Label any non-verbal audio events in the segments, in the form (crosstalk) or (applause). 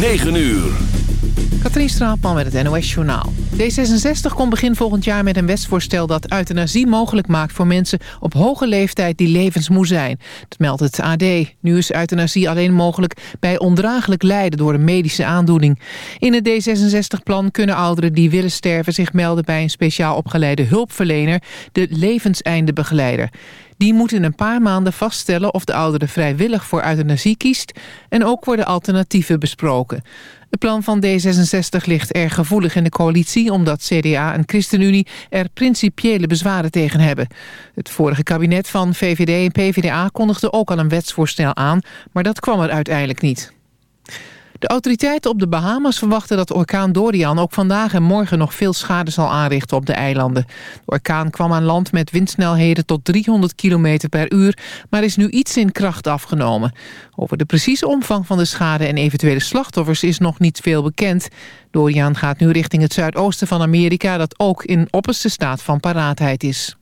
9 uur. Katrien Straatman met het NOS-journaal. D66 komt begin volgend jaar met een wetsvoorstel dat euthanasie mogelijk maakt voor mensen op hoge leeftijd die levensmoe zijn. Dat meldt het AD. Nu is euthanasie alleen mogelijk bij ondraaglijk lijden door een medische aandoening. In het D66-plan kunnen ouderen die willen sterven zich melden bij een speciaal opgeleide hulpverlener, de levenseindebegeleider. Die moet in een paar maanden vaststellen of de oudere vrijwillig voor euthanasie kiest en ook worden alternatieven besproken. Het plan van D66 ligt erg gevoelig in de coalitie... omdat CDA en ChristenUnie er principiële bezwaren tegen hebben. Het vorige kabinet van VVD en PvdA kondigde ook al een wetsvoorstel aan... maar dat kwam er uiteindelijk niet. De autoriteiten op de Bahamas verwachten dat orkaan Dorian ook vandaag en morgen nog veel schade zal aanrichten op de eilanden. De orkaan kwam aan land met windsnelheden tot 300 km per uur, maar is nu iets in kracht afgenomen. Over de precieze omvang van de schade en eventuele slachtoffers is nog niet veel bekend. Dorian gaat nu richting het zuidoosten van Amerika dat ook in opperste staat van paraatheid is.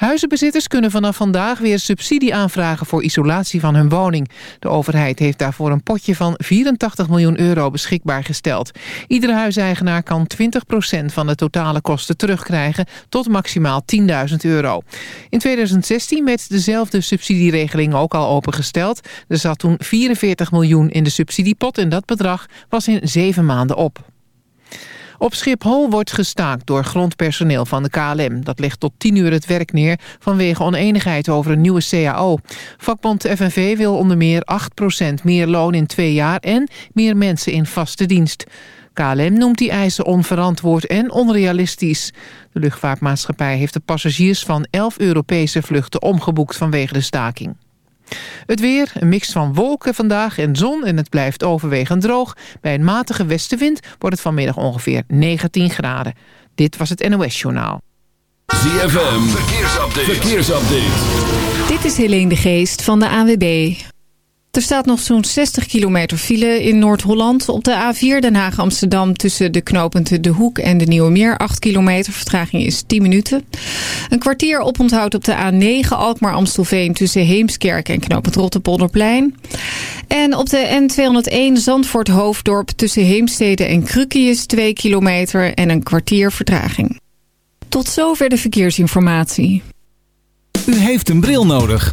Huizenbezitters kunnen vanaf vandaag weer subsidie aanvragen voor isolatie van hun woning. De overheid heeft daarvoor een potje van 84 miljoen euro beschikbaar gesteld. Iedere huiseigenaar kan 20% van de totale kosten terugkrijgen tot maximaal 10.000 euro. In 2016 werd dezelfde subsidieregeling ook al opengesteld. Er zat toen 44 miljoen in de subsidiepot en dat bedrag was in zeven maanden op. Op Schiphol wordt gestaakt door grondpersoneel van de KLM. Dat legt tot 10 uur het werk neer vanwege oneenigheid over een nieuwe CAO. Vakbond FNV wil onder meer 8% meer loon in twee jaar... en meer mensen in vaste dienst. KLM noemt die eisen onverantwoord en onrealistisch. De luchtvaartmaatschappij heeft de passagiers van 11 Europese vluchten omgeboekt vanwege de staking. Het weer, een mix van wolken vandaag en zon en het blijft overwegend droog. Bij een matige westenwind wordt het vanmiddag ongeveer 19 graden. Dit was het NOS Journaal. ZFM, verkeersupdate. verkeersupdate. Dit is Helene de Geest van de AWB. Er staat nog zo'n 60 kilometer file in Noord-Holland. Op de A4 Den Haag-Amsterdam tussen de knooppunten De Hoek en de Nieuwe Meer. 8 kilometer, vertraging is 10 minuten. Een kwartier oponthoud op de A9 Alkmaar-Amstelveen tussen Heemskerk en knooppunt Rottepolderplein. En op de N201 Zandvoort-Hoofddorp tussen Heemstede en Krukkius 2 kilometer en een kwartier vertraging. Tot zover de verkeersinformatie. U heeft een bril nodig.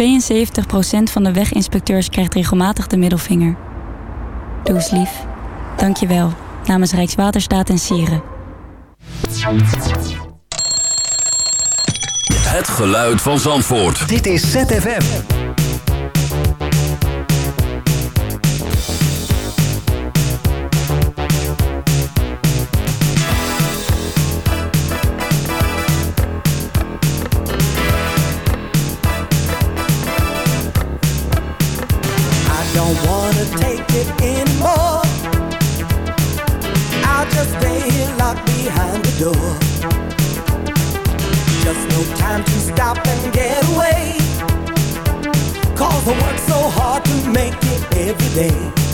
72% van de weginspecteurs krijgt regelmatig de middelvinger. Doe eens lief. Dank je wel. Namens Rijkswaterstaat en Sieren. Het geluid van Zandvoort. Dit is ZFM. Door. Just no time to stop and get away. Cause I work so hard to make it every day.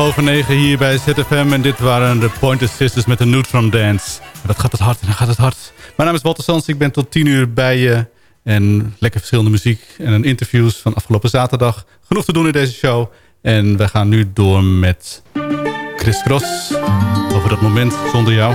Over 9 hier bij ZFM. En dit waren de Pointer Sisters met de Neutron Dance. Dat gaat het hard en dan gaat het hard. Mijn naam is Walter Sans. Ik ben tot 10 uur bij je. En lekker verschillende muziek en interviews van afgelopen zaterdag. Genoeg te doen in deze show. En we gaan nu door met Chris Cross. Over dat moment zonder jou.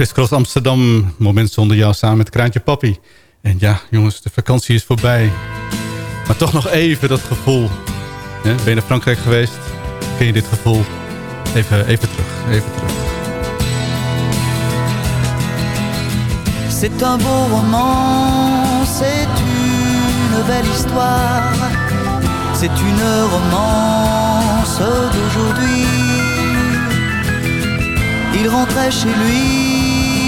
Chris Cross Amsterdam, moment zonder jou samen met Kraantje Papi. En ja, jongens, de vakantie is voorbij. Maar toch nog even dat gevoel. Ben je naar Frankrijk geweest? Ken je dit gevoel? Even, even terug, even terug. C'est un beau roman, c'est une belle histoire, c'est une romance d'aujourd'hui. Il rentrait chez lui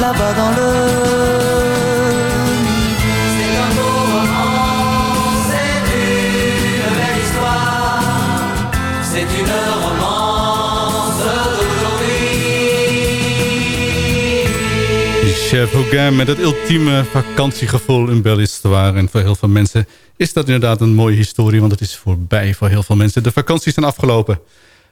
là-bas dans le midi. C'est un beau roman, c'est une belle histoire, c'est une romance d'aujourd'hui. Chef Hogan met het ultieme vakantiegevoel in Belle Histoire. En voor heel veel mensen is dat inderdaad een mooie historie... want het is voorbij voor heel veel mensen. De vakanties zijn afgelopen.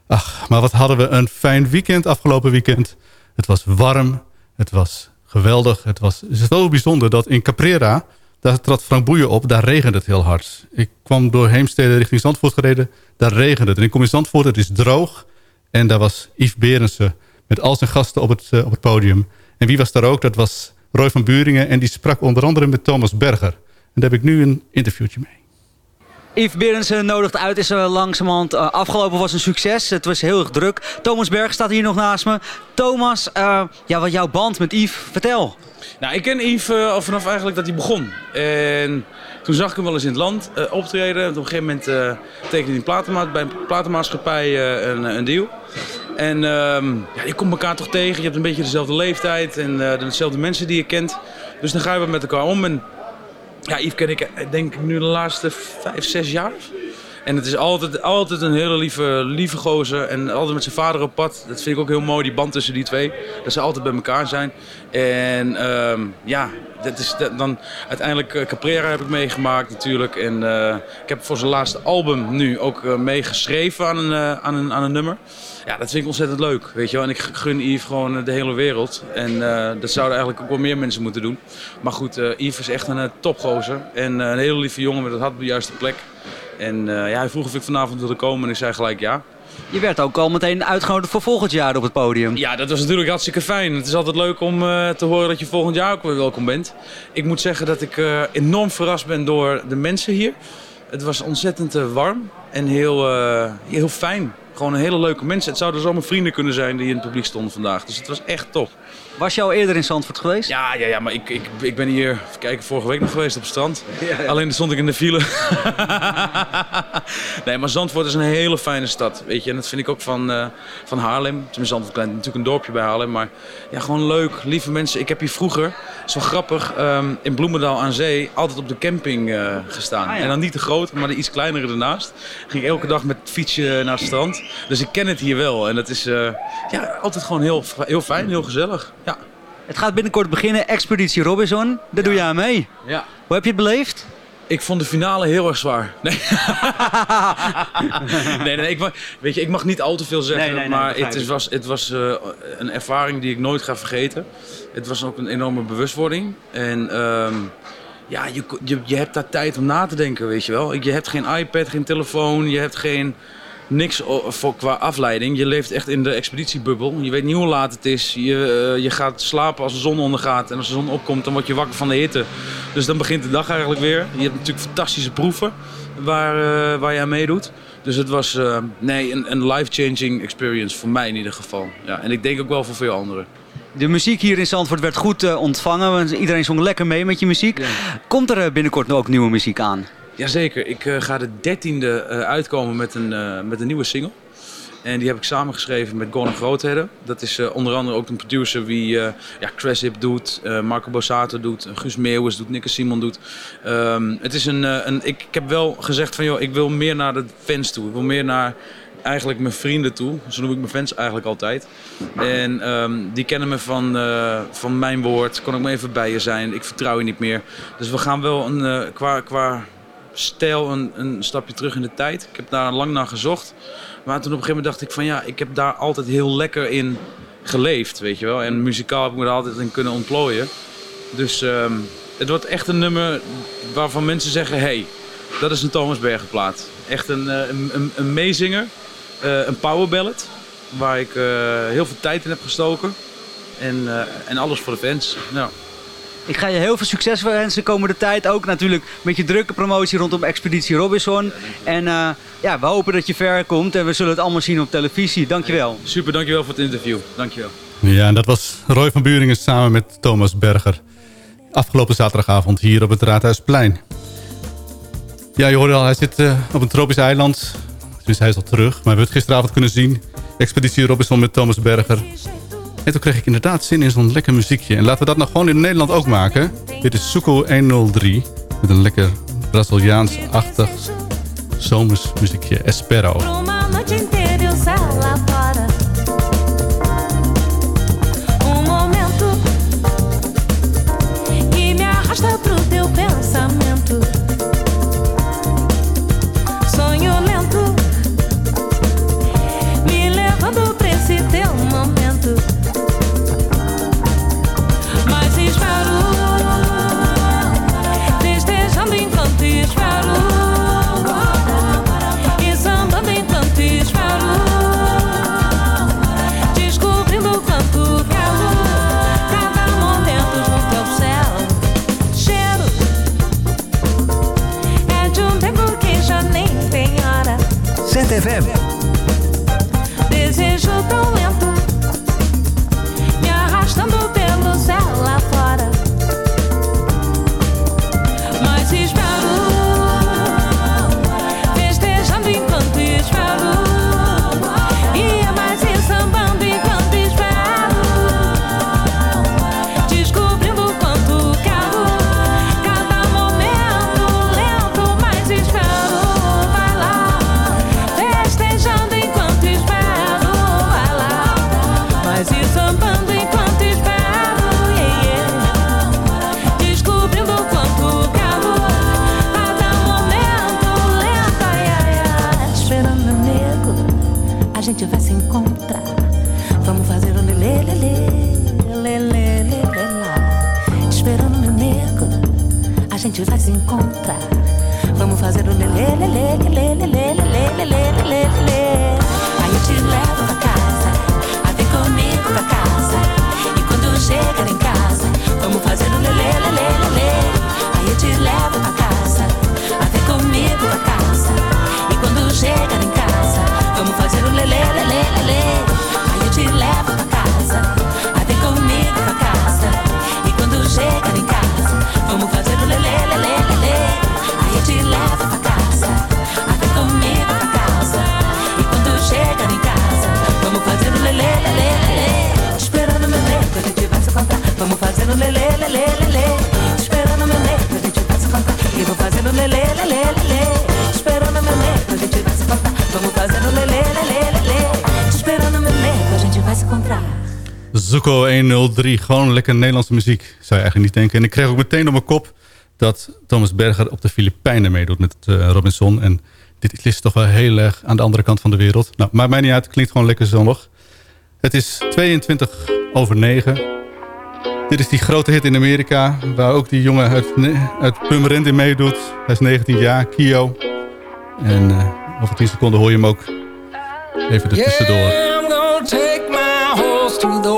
Ach, maar wat hadden we een fijn weekend afgelopen weekend. Het was warm, het was geweldig. Het was zo bijzonder dat in Caprera... daar trad Frank Boeien op, daar regende het heel hard. Ik kwam door Heemstede richting Zandvoort gereden, daar regende het. En ik kom in Zandvoort, het is droog... en daar was Yves Berensen met al zijn gasten op het, eh, op het podium... En wie was daar ook? Dat was Roy van Buringen. En die sprak onder andere met Thomas Berger. En daar heb ik nu een interviewtje mee. Yves Berensen nodigt uit, is er langzamerhand uh, afgelopen, was een succes. Het was heel erg druk. Thomas Berg staat hier nog naast me. Thomas, uh, ja, wat jouw band met Yves, vertel. Nou, ik ken Yves al vanaf eigenlijk dat hij begon. En toen zag ik hem wel eens in het land optreden. Op een gegeven moment tekende hij platenma bij een platenmaatschappij een, een deal. En um, ja, je komt elkaar toch tegen. Je hebt een beetje dezelfde leeftijd en dezelfde mensen die je kent. Dus dan ga je wat met elkaar om. En Ja, Yves ken ik eh, denk ik nu de laatste vijf, zes jaar. En het is altijd, altijd een hele lieve, lieve gozer. En altijd met zijn vader op pad. Dat vind ik ook heel mooi, die band tussen die twee. Dat ze altijd bij elkaar zijn. En ehm, ja, dat is dan uiteindelijk eh, Caprera heb ik meegemaakt natuurlijk. En eh, ik heb voor zijn laatste album nu ook meegeschreven aan, een, aan, een, aan een nummer. Ja, dat vind ik ontzettend leuk, weet je wel. En ik gun Yves gewoon eh, de hele wereld. En eh, dat zouden eigenlijk ook wel meer mensen moeten doen. Maar goed, eh, Yves is echt een topgozer. En een hele lieve jongen met het hart op de juiste plek. En ja, hij vroeg of ik vanavond wilde komen en ik zei gelijk ja. Je werd ook al meteen uitgenodigd voor volgend jaar op het podium. Ja, dat was natuurlijk hartstikke fijn. Het is altijd leuk om te horen dat je volgend jaar ook weer welkom bent. Ik moet zeggen dat ik enorm verrast ben door de mensen hier. Het was ontzettend warm en heel, eh, heel fijn. Gewoon een hele leuke mensen. Het zouden zomaar vrienden kunnen zijn die in het publiek stonden vandaag. Dus het was echt top. Was je al eerder in Zandvoort geweest? Ja, ja, ja maar ik, ik, ik ben hier, even kijken, vorige week nog geweest op het strand. (laughs) Alleen stond ik in de file. (laughs) nee, maar Zandvoort is een hele fijne stad, weet je. En dat vind ik ook van, eh, van Haarlem. Tenminste, Zandvoort klein, natuurlijk een dorpje bij Haarlem. Maar ja, gewoon leuk, lieve mensen. Ik heb hier vroeger, zo grappig, ehm, in Bloemendaal aan zee altijd op de camping eh, gestaan. Ah, ja. En dan niet de grote, maar de iets kleinere ernaast. Ging ik elke dag met fietsje naar het strand. Dus ik ken het hier wel. En dat is eh, ja, altijd gewoon heel, heel fijn, heel gezellig. Het gaat binnenkort beginnen, Expeditie Robinson. Daar doe je aan mee. Ja. Hoe heb je het beleefd? Ik vond de finale heel erg zwaar. (laughs) Nee, (laughs) nee, nee ik mag, weet je, ik mag niet al te veel zeggen. Nee, nee, nee, maar het is- was, het was eh, een ervaring die ik nooit ga vergeten. Het was ook een enorme bewustwording. En ehm, ja, je, je, je hebt daar tijd om na te denken, weet je wel. Je hebt geen iPad, geen telefoon, je hebt geen... Niks voor, qua afleiding. Je leeft echt in de expeditiebubbel. Je weet niet hoe laat het is. Je, eh, je gaat slapen als de zon ondergaat. En als de zon opkomt, dan word je wakker van de hitte. Dus dan begint de dag eigenlijk weer. Je hebt natuurlijk fantastische proeven waar, eh, waar je aan meedoet. Dus het was eh, nee, een, een life-changing experience voor mij in ieder geval. Ja, en ik denk ook wel voor veel anderen. De muziek hier in Zandvoort werd goed ontvangen. Iedereen zong lekker mee met je muziek. Komt er binnenkort ook nieuwe muziek aan? Jazeker, ik eh, ga de dertiende eh uitkomen met een, eh, met een nieuwe single. En die heb ik samengeschreven met Gordon Groothedde. Dat is onder andere ook een producer wie ja, Craship doet, eh, Marco Bossato doet, Guus Meeuwis doet, Nikke Simon doet. Ehm, het is een, een, ik, heb wel gezegd van joh, ik wil meer naar de fans toe. Ik wil meer naar eigenlijk mijn vrienden toe. Zo noem ik mijn fans eigenlijk altijd. En ehm, die kennen me van, van mijn woord. Kon ik maar even bij je zijn. Ik vertrouw je niet meer. Dus we gaan wel een, qua, qua stijl een, een stapje terug in de tijd. Ik heb daar lang naar gezocht. Maar toen op een gegeven moment dacht ik van ja, ik heb daar altijd heel lekker in geleefd, weet je wel. En muzikaal heb ik me er altijd in kunnen ontplooien. Dus ehm, het wordt echt een nummer waarvan mensen zeggen, hey, dat is een Thomas Bergenplaat. Echt een, eh, een, een, een meezinger, eh, een powerballad, waar ik eh, heel veel tijd in heb gestoken. En, en alles voor de fans. Nou. Ik ga je heel veel succes wensen de komende tijd. Ook natuurlijk met je drukke promotie rondom Expeditie Robinson. En eh, ja, we hopen dat je ver komt. En we zullen het allemaal zien op televisie. Dankjewel. Super, dankjewel voor het interview. Dankjewel. Ja, en dat was Roy van Buringen samen met Thomas Berger. Afgelopen zaterdagavond hier op het Raadhuisplein. Ja, je hoorde al, hij zit eh, op een tropisch eiland. Dus hij is al terug. Maar we hebben het gisteravond kunnen zien. Expeditie Robinson met Thomas Berger. En toen kreeg ik inderdaad zin in zo'n lekker muziekje. En laten we dat nou gewoon in Nederland ook maken. Dit is Suco 103. Met een lekker Braziliaans-achtig zomersmuziekje. Espero. 03 Gewoon lekker Nederlandse muziek, zou je eigenlijk niet denken. En ik kreeg ook meteen op mijn kop dat Thomas Berger op de Filipijnen meedoet met uh, Robinson. En dit is toch wel heel erg aan de andere kant van de wereld. Nou, maakt mij niet uit, klinkt gewoon lekker zonnig. Het is 22 over 9. Dit is die grote hit in Amerika, waar ook die jongen uit, uit in meedoet. Hij is 19 jaar, Kio. En uh, over 10 seconden hoor je hem ook even er tussendoor. I'm gonna take my horse to the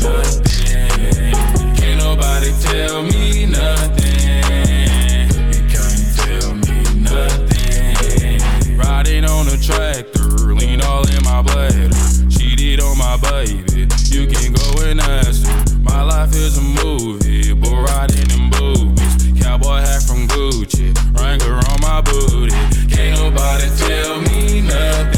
Nothing. Can't nobody tell me nothing. Can't tell me nothing. Riding on a tractor, lean all in my bladder. Cheated on my baby, you can go and ask. My life is a movie, bull riding in boobies. Cowboy hat from Gucci, Wrangler on my booty. Can't nobody tell me nothing.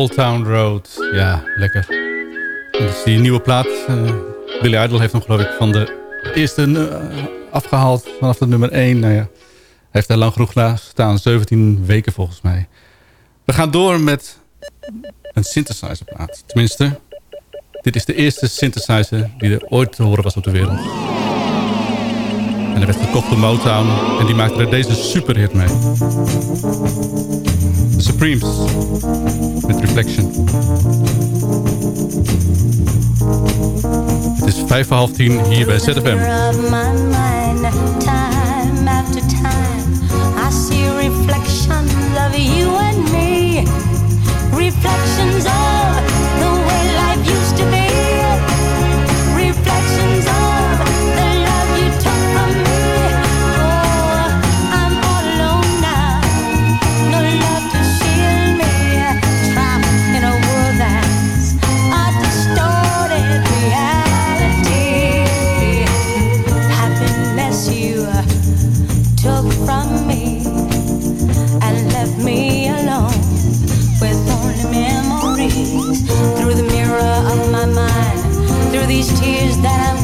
Old Town Road. Ja, lekker. Dat is die nieuwe plaat. eh Billy Idol heeft hem geloof ik van de eerste eh, afgehaald. Vanaf de nummer 1. Nou ja, hij heeft daar lang genoeg staan. 17 weken volgens mij. We gaan door met een synthesizerplaat. Tenminste, dit is de eerste synthesizer die er ooit te horen was op de wereld. En hij werd gekocht door Motown. En die maakte er deze superhit mee. Supremes. Met Reflection. Het is vijf voor half tien hier bij ZFM. reflections of you and me. Reflections of tears that I'm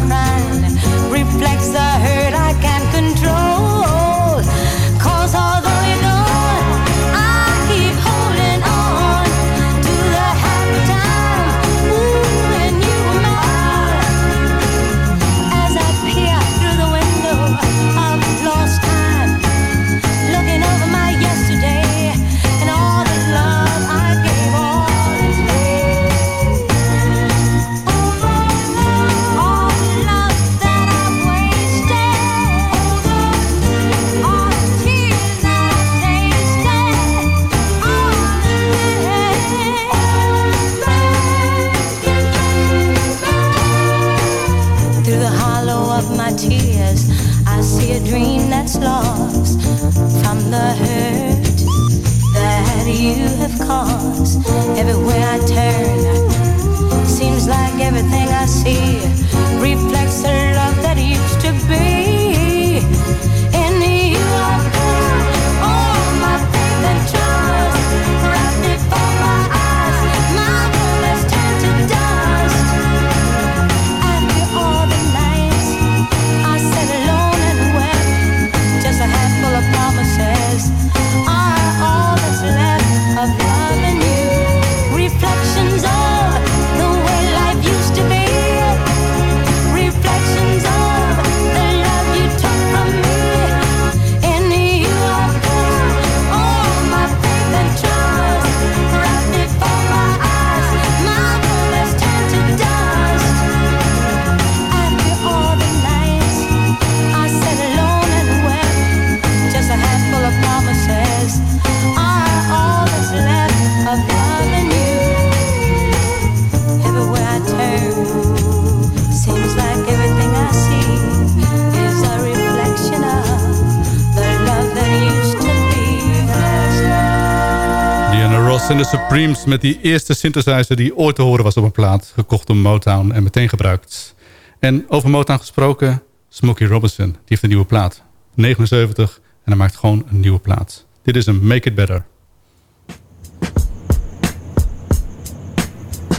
en de Supremes met die eerste synthesizer die ooit te horen was op een plaat. Gekocht om Motown en meteen gebruikt. En over Motown gesproken, Smokey Robinson. Die heeft een nieuwe plaat. 79 en hij maakt gewoon een nieuwe plaat. Dit is een Make It Better.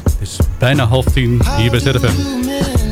Het is bijna half tien hier bij ZFM.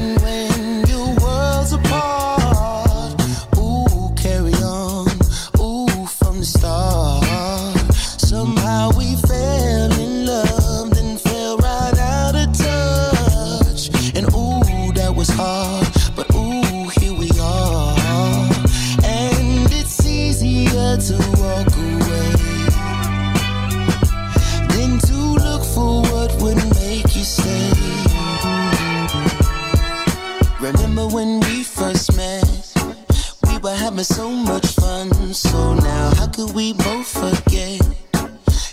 we're having so much fun. So now, how could we both forget?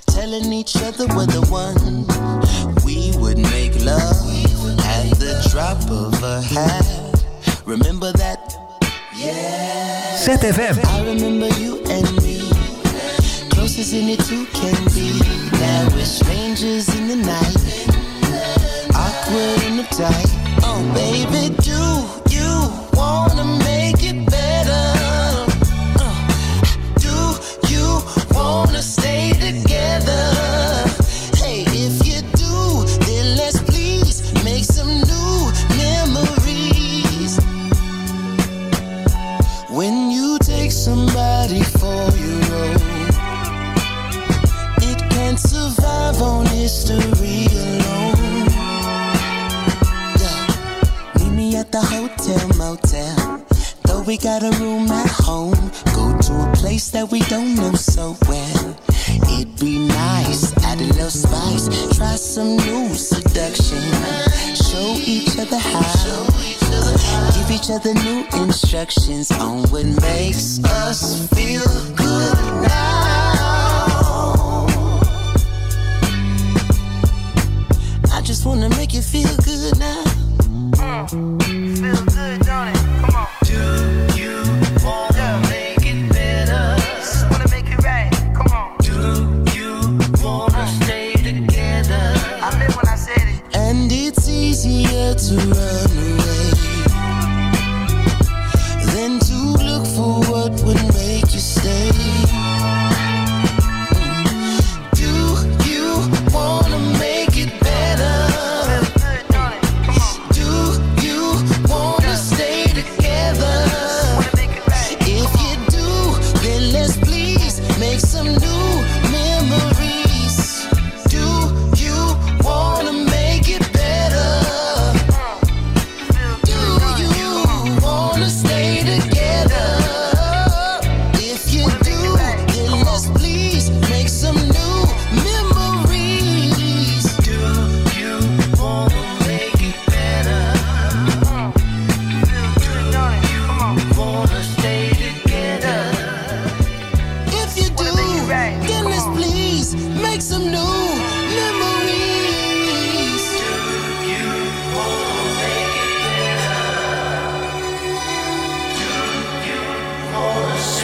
Telling each other we're the one. We would make love at the drop of a hat. Remember that? Yeah. I remember you and me. Closest two can be. Now we're strangers in the night. Awkward and uptight. Oh, baby, do you wanna make it? wanna stay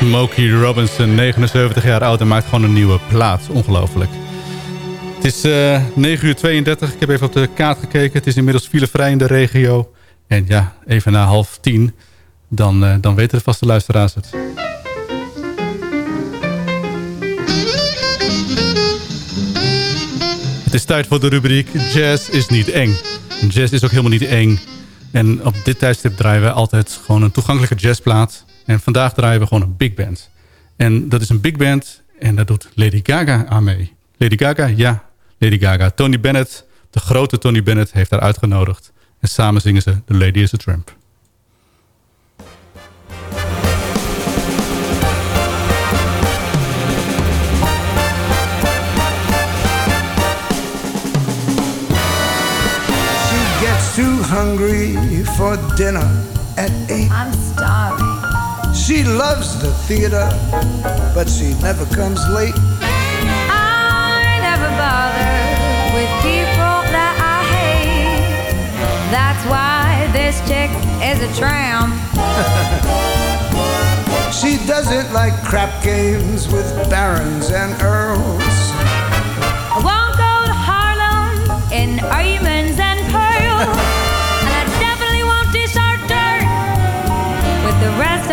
Smokey Robinson, 79 jaar oud en maakt gewoon een nieuwe plaat. Ongelooflijk. Het is uh, 9 uur 32. Ik heb even op de kaart gekeken. Het is inmiddels filevrij in de regio. En ja, even na half tien. Dan, uh, dan weten de vaste luisteraars het. Het is tijd voor de rubriek Jazz is niet eng. Jazz is ook helemaal niet eng. En op dit tijdstip draaien we altijd gewoon een toegankelijke jazzplaat. En vandaag draaien we gewoon een big band. En dat is een big band en daar doet Lady Gaga aan mee. Lady Gaga, ja, Lady Gaga. Tony Bennett, de grote Tony Bennett, heeft haar uitgenodigd. En samen zingen ze The Lady is a Tramp. She gets too hungry for dinner at eight. I'm starving. She loves the theater, but she never comes late. I never bother with people that I hate. That's why this chick is a tramp. (laughs) She doesn't like crap games with barons and earls. I won't go to Harlem in diamonds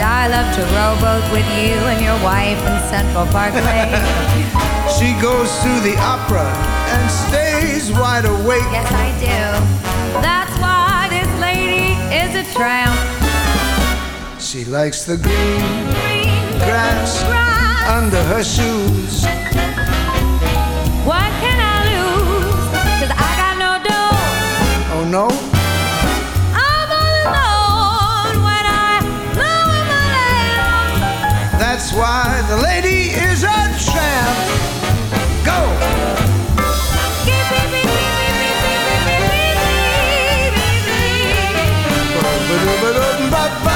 I love to rowboat with you and your wife in Central Park Lake. (laughs) She goes to the opera and stays wide awake. yes, I do. That's why this lady is a tramp. She likes the green grass under her shoes. What can I lose? Cause I got no dough. Oh no? Why the lady is a tramp. Go! I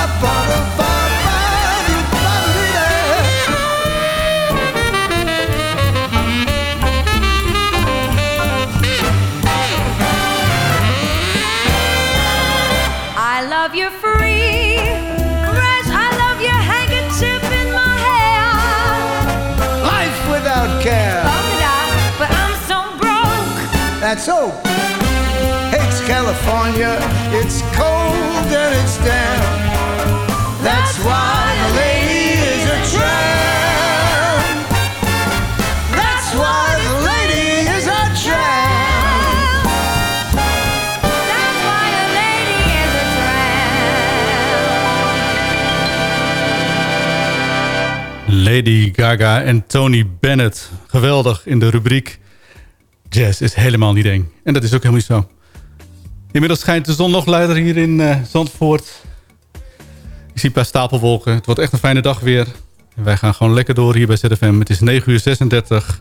That's so. Hates California. It's cold and it's damp. That's why the lady is a tramp. That's why the lady is a tramp. That's why a lady is a Lady Gaga en Tony Bennett. Geweldig in de rubriek Jazz is helemaal niet eng. En dat is ook helemaal niet zo. Inmiddels schijnt de zon nog luider hier in uh, Zandvoort. Ik zie een paar stapelwolken. Het wordt echt een fijne dag weer. En wij gaan gewoon lekker door hier bij ZFM. Het is 9 uur 36.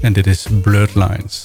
En dit is Blurred Lines.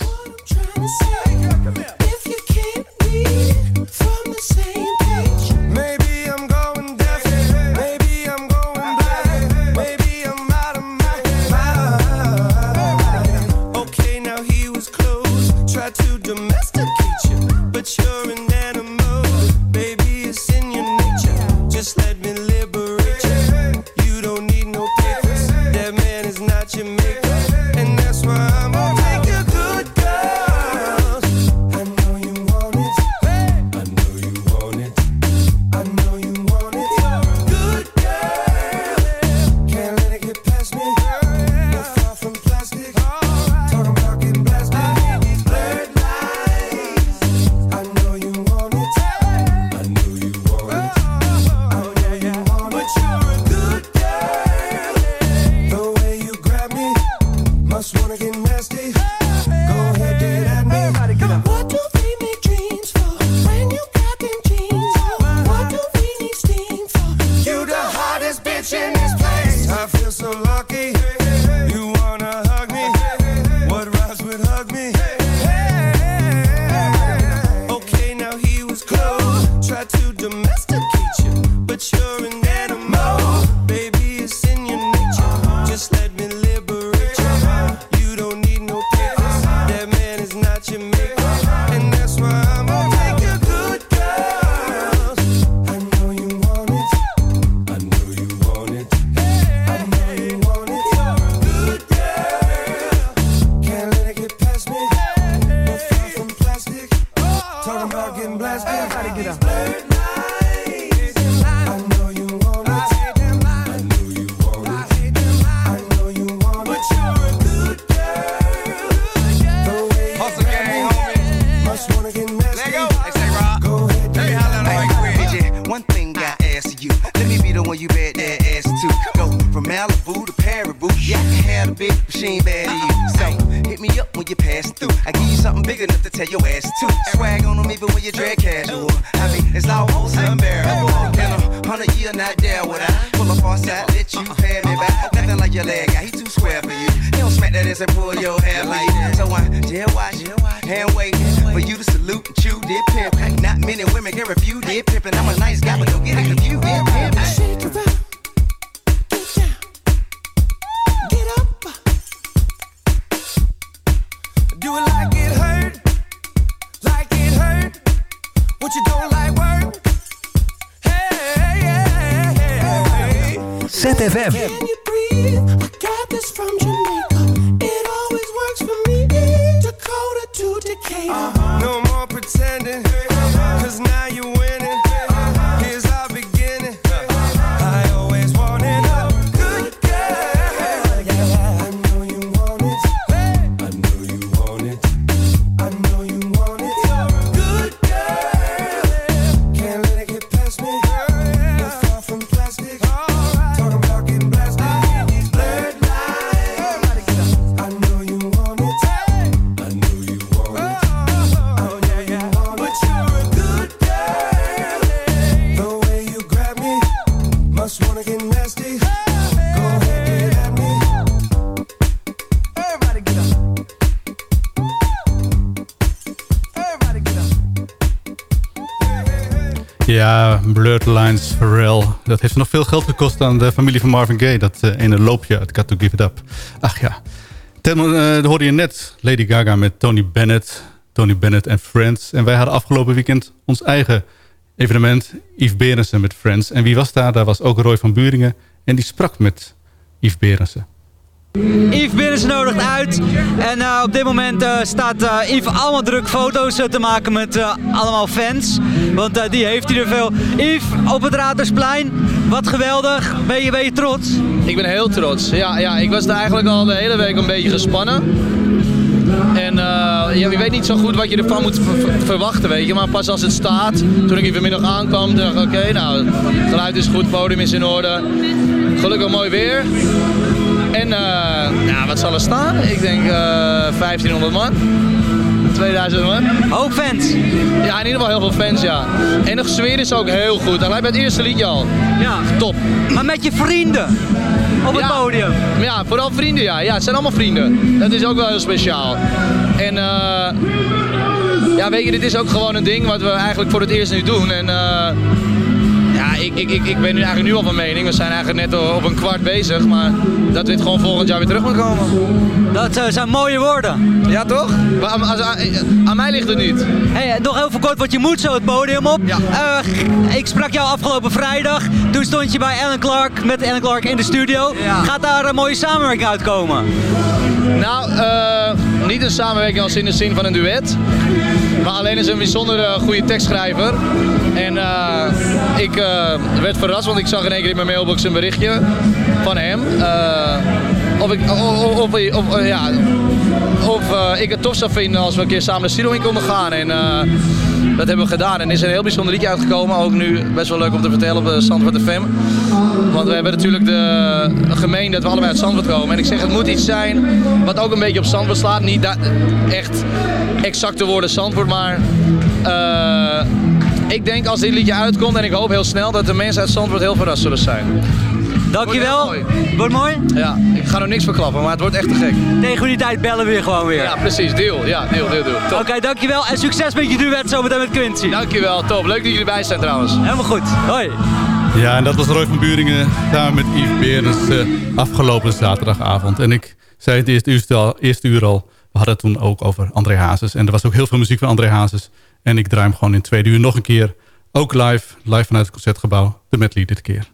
Cümleyi Ja, Blurred Lines, Pharrell. Dat heeft nog veel geld gekost aan de familie van Marvin Gaye. Dat uh, ene loopje uit Got To Give It Up. Ach ja. Ten, uh, hoorde je net Lady Gaga met Tony Bennett. Tony Bennett en Friends. En wij hadden afgelopen weekend ons eigen evenement. Yves Berensen met Friends. En wie was daar? Daar was ook Roy van Buringen. En die sprak met Yves Berensen. Yves Binnensen nodigt uit. En uh, op dit moment uh, staat uh, Yves allemaal druk foto's te maken met allemaal fans. Want die heeft hij er veel. Yves, op het Ratersplein, wat geweldig. Ben je, ben trots? Ik ben heel trots. Ja, ja, ik was er eigenlijk al de hele week een beetje gespannen. En ja, je weet niet zo goed wat je ervan moet verwachten, weet je. Maar pas als het staat, toen ik hier vanmiddag aankwam, dacht ik, oké, nou, het geluid is goed, podium is in orde. Gelukkig mooi weer. En ja, wat zal er staan? Ik denk uh, 1500 man. 2000 man. Hoop fans. Ja, in ieder geval heel veel fans, ja. En de sfeer is ook heel goed. Dat lijkt bij het eerste liedje al. Ja. Top. Maar met je vrienden op het ja. podium. Ja, vooral vrienden, ja. Ja, het zijn allemaal vrienden. Dat is ook wel heel speciaal. En uh, ja, weet je, dit is ook gewoon een ding wat we eigenlijk voor het eerst nu doen. En uh, ja, ik, ik, ik, ik ben nu eigenlijk nu al van mening. We zijn eigenlijk net op een kwart bezig. Maar dat dit gewoon volgend jaar weer terug moet komen. Dat uh, zijn mooie woorden. Ja, toch? Maar aan, aan, aan, mij ligt het niet. Hey, nog heel veel kort, want je moet zo het podium op. Ja. Uh, ik sprak jou afgelopen vrijdag. Toen stond je bij Ellen Clark, met Ellen Clark in de studio. Ja. Gaat daar een mooie samenwerking uitkomen? Nou, uh, niet een samenwerking als in de zin van een duet. Maar alleen is een bijzonder uh, goede tekstschrijver. En uh, ik uh, werd verrast, want ik zag in één keer in mijn mailbox een berichtje van hem. of ik, of, of, ja, of ik het tof zou vinden als we een keer samen de studio in konden gaan. En dat hebben we gedaan. En is een heel bijzonder liedje uitgekomen. Ook nu best wel leuk om te vertellen op de Zandvoort FM. Want we hebben natuurlijk de gemeen dat we allebei uit Zandvoort komen. En ik zeg, het moet iets zijn wat ook een beetje op Zandvoort slaat. Niet echt exacte woorden Zandvoort, maar... Uh, ik denk als dit liedje uitkomt en ik hoop heel snel dat de mensen uit Zandvoort heel verrast zullen zijn. Dankjewel. Wordt mooi. Wordt mooi? Ja, ik ga nog niks verklappen, maar het wordt echt te gek. Tegen die tijd bellen we weer gewoon weer. Ja, precies. Deal. Ja, deal, deal, deal. Oké, okay, dankjewel en succes met je duet zometeen met Quincy. Dankjewel, top. Leuk dat jullie bij zijn trouwens. Helemaal goed. Hoi. Ja, en dat was Roy van Buringen samen met Yves Berens eh, afgelopen zaterdagavond. En ik zei het eerste uur, al, eerste uur al, we hadden het toen ook over André Hazes. En er was ook heel veel muziek van André Hazes. En ik draai hem gewoon in het tweede uur nog een keer. Ook live, live vanuit het Concertgebouw. De medley dit keer.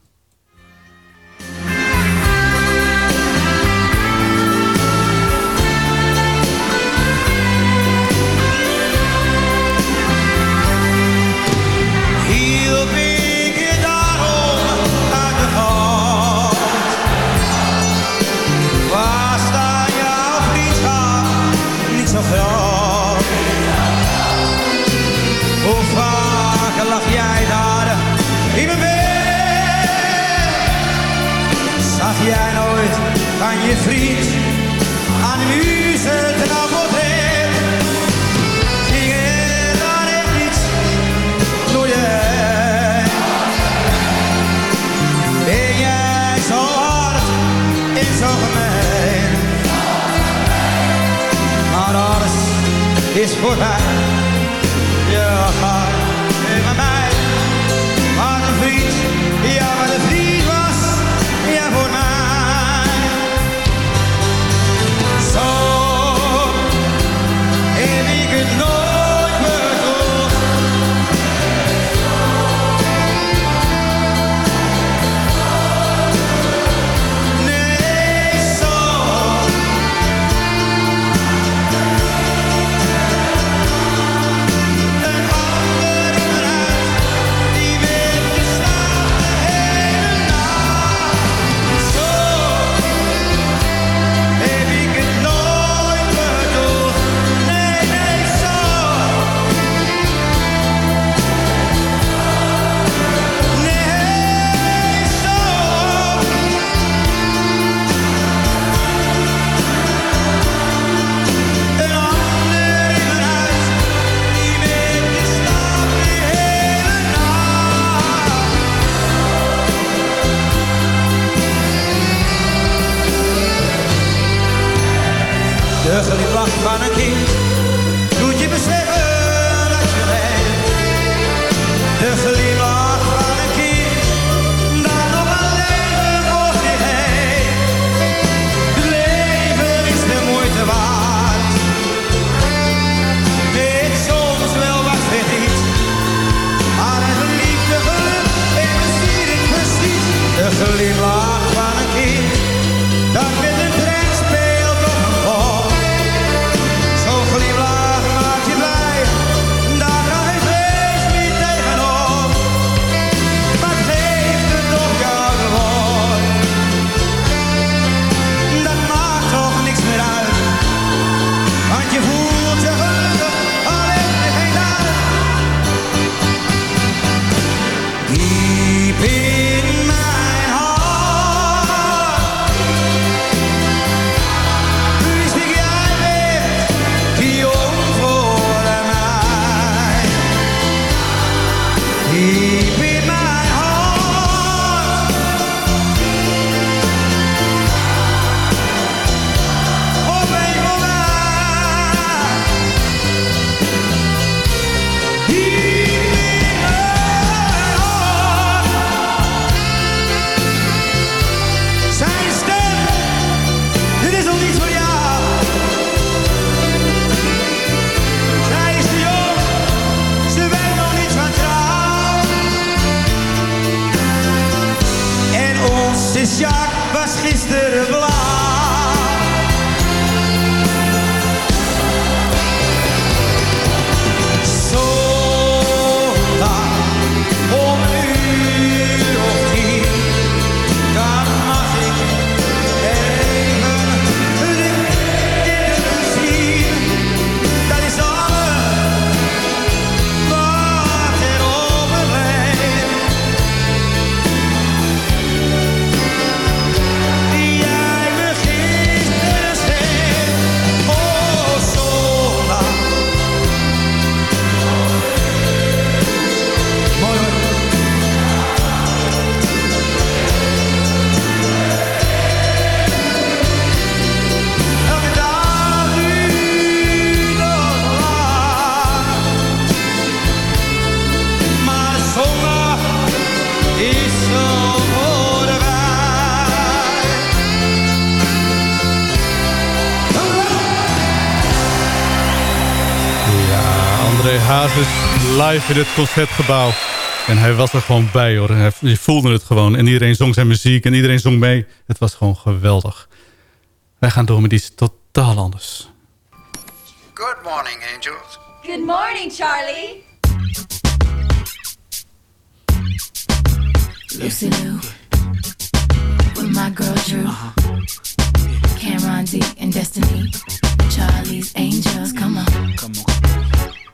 Live in het Concertgebouw. En hij was er gewoon bij hoor. Hij- Je voelde het gewoon. En iedereen zong zijn muziek en iedereen zong mee. Het was gewoon geweldig. Wij gaan door met iets totaal anders. Good morning, angels. Good morning, Charlie. Lucy Lou, with my girl Drew, Cameron D and Destiny, Charlie's Angels. Come on, come on,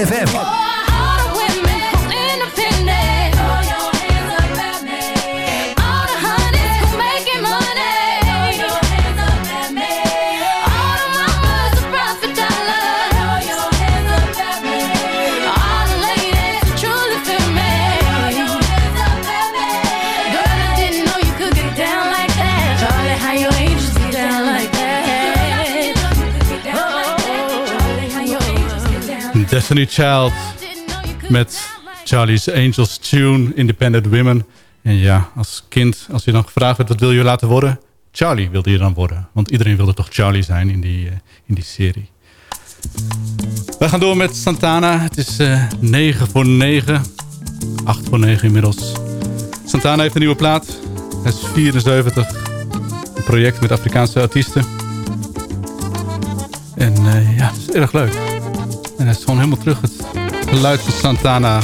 ZFM. Destiny Child met Charlie's Angels Tune, Independent Women. En ja, als kind, als je dan gevraagd werd wat wil je laten worden? Charlie wilde je dan worden. Want iedereen wilde toch Charlie zijn in die, eh, in die serie. We gaan door met Santana. Het is eh 9 voor 9. 8 voor 9 inmiddels. Santana heeft een nieuwe plaat. Hij is 74. Een project met Afrikaanse artiesten. En eh, ja, het is erg leuk. En het is gewoon helemaal terug. Het geluid van Santana.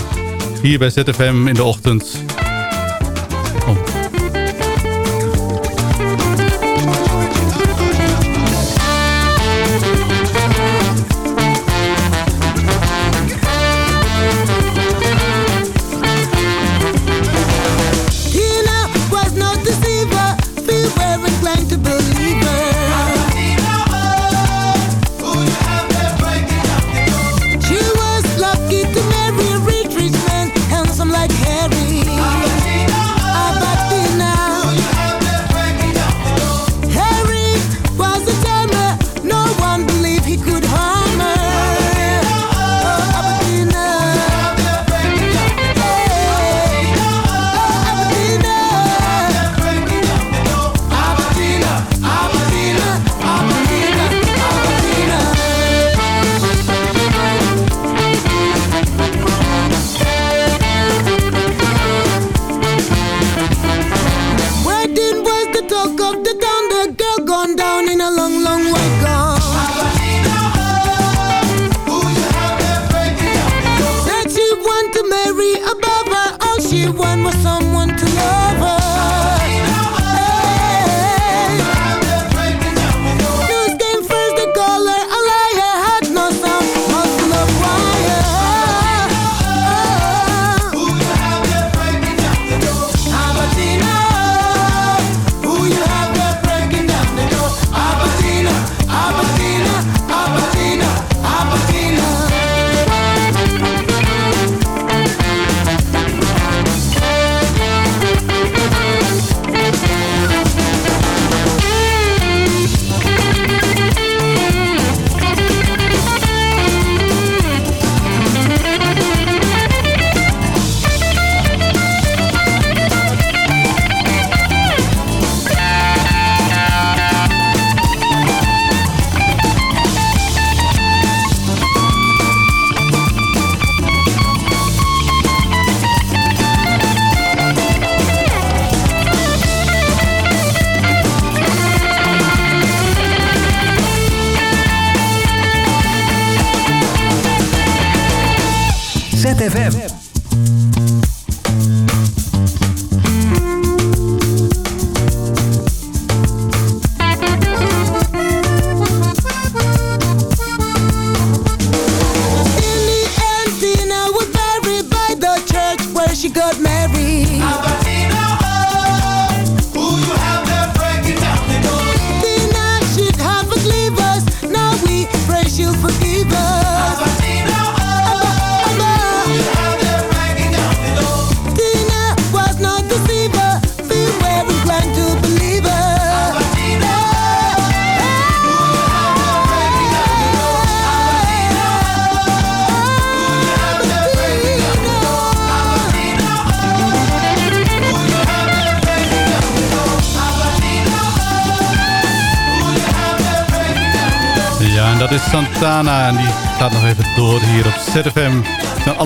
Hier bij ZFM in de ochtend.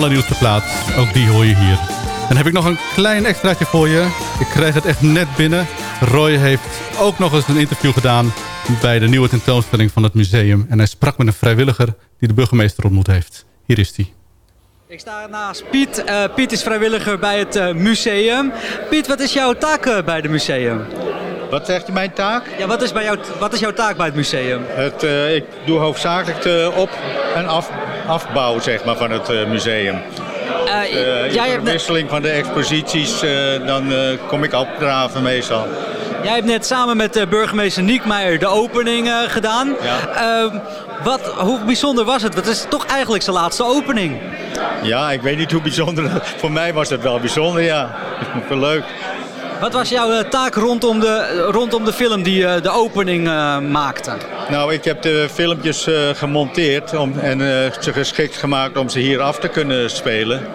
Allernieuwste plaats. Ook die hoor je hier. Dan heb ik nog een klein extraatje voor je. Ik krijg het echt net binnen. Roy heeft ook nog eens een interview gedaan... bij de nieuwe tentoonstelling van het museum. En hij sprak met een vrijwilliger die de burgemeester ontmoet heeft. Hier is hij. Ik sta naast Piet. Eh, Piet is vrijwilliger bij het eh, museum. Piet, wat is jouw taak eh, bij het museum? Wat zegt u mijn taak? Ja, wat is, bij jou, wat is jouw taak bij het museum? Het, eh, ik doe hoofdzakelijk de op- en af, afbouw zeg maar, van het eh, museum. Eh, Eh, jij hebt wisseling van de exposities, dan kom ik opdraven meestal. Jij hebt net samen met burgemeester Niekmeijer de opening gedaan. Wat, hoe bijzonder was het? Het is toch eigenlijk zijn laatste opening. Ja, ik weet niet hoe bijzonder. (laughs) Voor mij was het wel bijzonder, ja. (laughs) Leuk. Wat was jouw taak rondom de, rondom de film die de opening maakte? Nou, ik heb de filmpjes eh, gemonteerd om, en eh, ze geschikt gemaakt om ze hier af te kunnen spelen.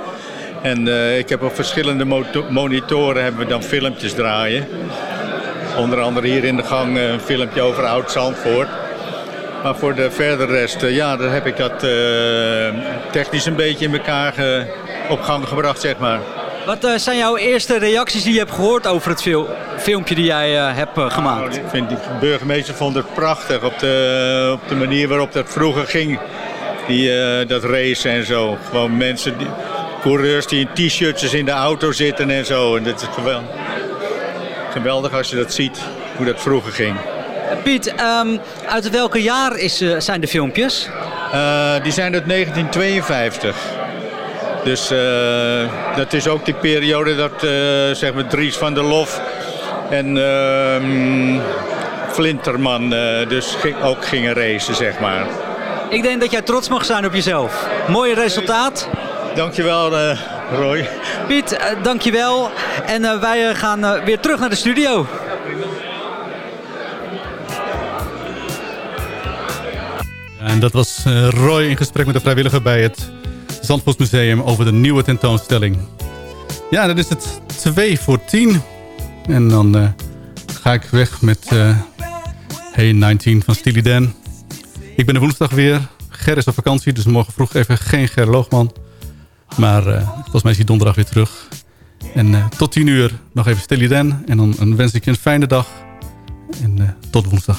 En eh, ik heb op verschillende monitoren hebben we dan filmpjes draaien. Onder andere hier in de gang een filmpje over Oud-Zandvoort. Maar voor de verdere rest, ja, daar heb ik dat technisch een beetje in elkaar op gang gebracht, zeg maar. Wat eh, zijn jouw eerste reacties die je hebt gehoord over het fil- filmpje die jij eh, hebt eh, gemaakt? Ik vind die burgemeester vond het prachtig op de, op de manier waarop dat vroeger ging. Die, dat race en zo. Gewoon mensen, die, coureurs die in t-shirts in de auto zitten en zo. En dat is geweldig. Geweldig als je dat ziet, hoe dat vroeger ging. Piet, ehm, uit welke jaar is, zijn de filmpjes? Die zijn uit 1952. Dus eh, dat is ook die periode dat eh, zeg maar Dries van der Lof en ehm, Flinterman eh, dus ging- ook gingen racen, zeg maar. Ik denk dat jij trots mag zijn op jezelf. Mooi resultaat. Dankjewel, eh Roy. Piet, eh, dankjewel. En eh, wij gaan eh, weer terug naar de studio. En dat was eh, Roy in gesprek met de vrijwilliger bij het Zandvoortsmuseum over de nieuwe tentoonstelling. Ja, dan is het 2 voor 10. En dan eh, ga ik weg met eh Hey 19 van Steely Dan. Ik ben er woensdag weer. Ger is op vakantie, dus morgen vroeg even geen Ger Loogman. Maar eh, volgens mij is hij donderdag weer terug. En tot 10 uur nog even Steely Dan. En dan een wens ik je een fijne dag. En tot woensdag.